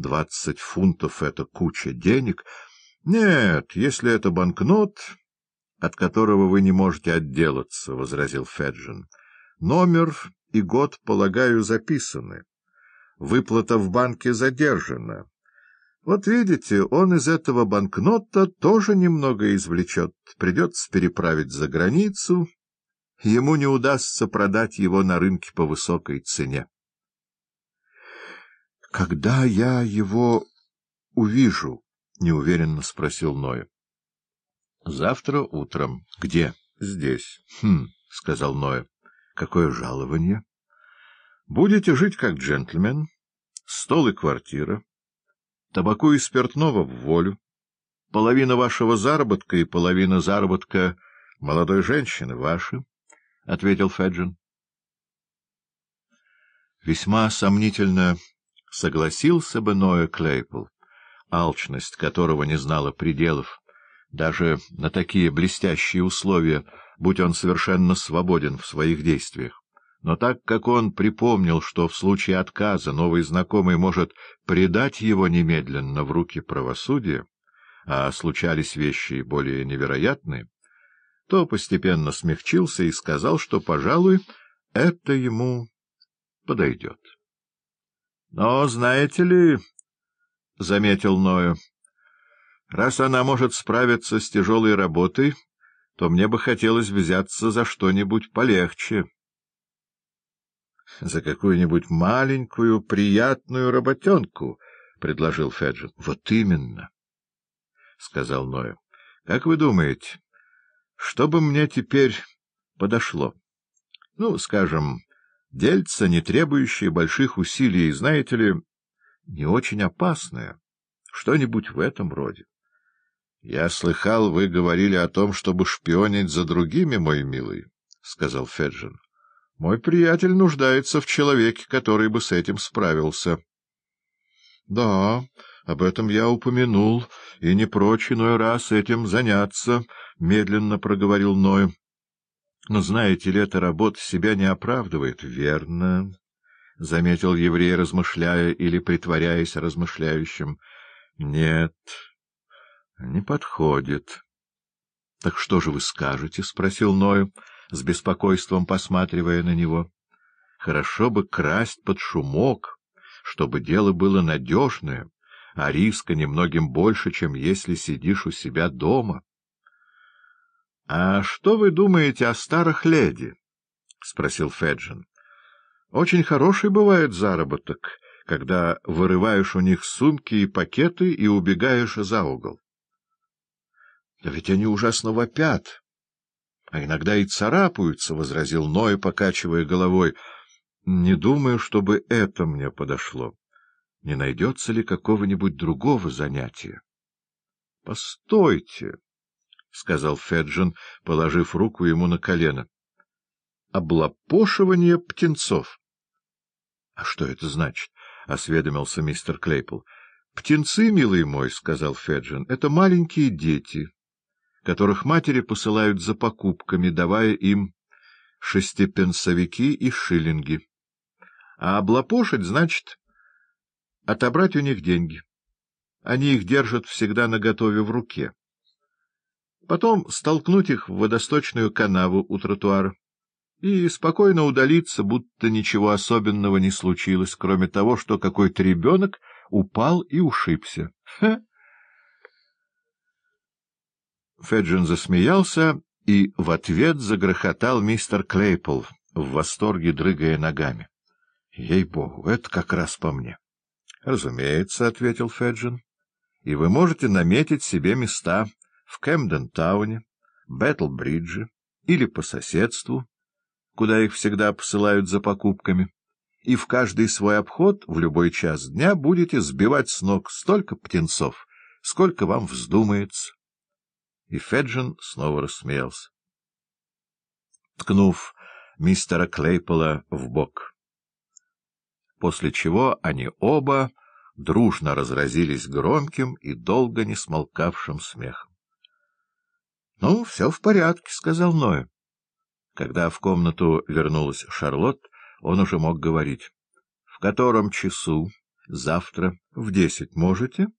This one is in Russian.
Двадцать фунтов — это куча денег. Нет, если это банкнот, от которого вы не можете отделаться, — возразил Феджин. Номер и год, полагаю, записаны. Выплата в банке задержана. Вот видите, он из этого банкнота тоже немного извлечет. Придется переправить за границу. Ему не удастся продать его на рынке по высокой цене. — Когда я его увижу? — неуверенно спросил Ноя. — Завтра утром. — Где? — Здесь. — Хм, — сказал Ноя. — Какое жалование? — Будете жить как джентльмен. Стол и квартира. Табаку и спиртного в волю. Половина вашего заработка и половина заработка молодой женщины ваши, — ответил Феджин. Весьма сомнительно согласился бы Ноя Клейпл, алчность которого не знала пределов, даже на такие блестящие условия, будь он совершенно свободен в своих действиях. Но так как он припомнил, что в случае отказа новый знакомый может предать его немедленно в руки правосудия, а случались вещи более невероятные, то постепенно смягчился и сказал, что, пожалуй, это ему подойдет. — Но, знаете ли, — заметил Ною, — раз она может справиться с тяжелой работой, то мне бы хотелось взяться за что-нибудь полегче. —— За какую-нибудь маленькую, приятную работенку, — предложил Феджин. — Вот именно, — сказал Ноя. — Как вы думаете, что бы мне теперь подошло? Ну, скажем, дельца, не требующее больших усилий, знаете ли, не очень опасное, что-нибудь в этом роде. — Я слыхал, вы говорили о том, чтобы шпионить за другими, мой милый, — сказал Феджин. Мой приятель нуждается в человеке, который бы с этим справился. — Да, об этом я упомянул, и не прочь иной раз этим заняться, — медленно проговорил Ной. — Но знаете ли, эта работа себя не оправдывает. — Верно, — заметил еврей, размышляя или притворяясь размышляющим. — Нет, не подходит. — Так что же вы скажете? — спросил Ною с беспокойством посматривая на него. Хорошо бы красть под шумок, чтобы дело было надежное, а риска немногим больше, чем если сидишь у себя дома. — А что вы думаете о старых леди? — спросил Феджин. — Очень хороший бывает заработок, когда вырываешь у них сумки и пакеты и убегаешь за угол. — Да ведь они ужасно вопят, — А иногда и царапаются, — возразил Ной, покачивая головой. — Не думаю, чтобы это мне подошло. Не найдется ли какого-нибудь другого занятия? — Постойте, — сказал Феджин, положив руку ему на колено. — Облапошивание птенцов. — А что это значит? — осведомился мистер Клейпл. — Птенцы, милый мой, — сказал Феджин, — это маленькие дети которых матери посылают за покупками, давая им шестипенсовики и шиллинги. А облапошить значит отобрать у них деньги. Они их держат всегда наготове в руке. Потом столкнуть их в водосточную канаву у тротуара и спокойно удалиться, будто ничего особенного не случилось, кроме того, что какой-то ребенок упал и ушибся. Феджин засмеялся и в ответ загрохотал мистер Клейпл, в восторге дрыгая ногами. — Ей-богу, это как раз по мне. — Разумеется, — ответил Феджин. — И вы можете наметить себе места в Кэмден-тауне, Бэтл-бридже или по соседству, куда их всегда посылают за покупками, и в каждый свой обход в любой час дня будете сбивать с ног столько птенцов, сколько вам вздумается и Феджин снова рассмеялся, ткнув мистера Клейпола в бок. После чего они оба дружно разразились громким и долго не смолкавшим смехом. — Ну, все в порядке, — сказал Ноя. Когда в комнату вернулась Шарлотт, он уже мог говорить. — В котором часу завтра в десять можете?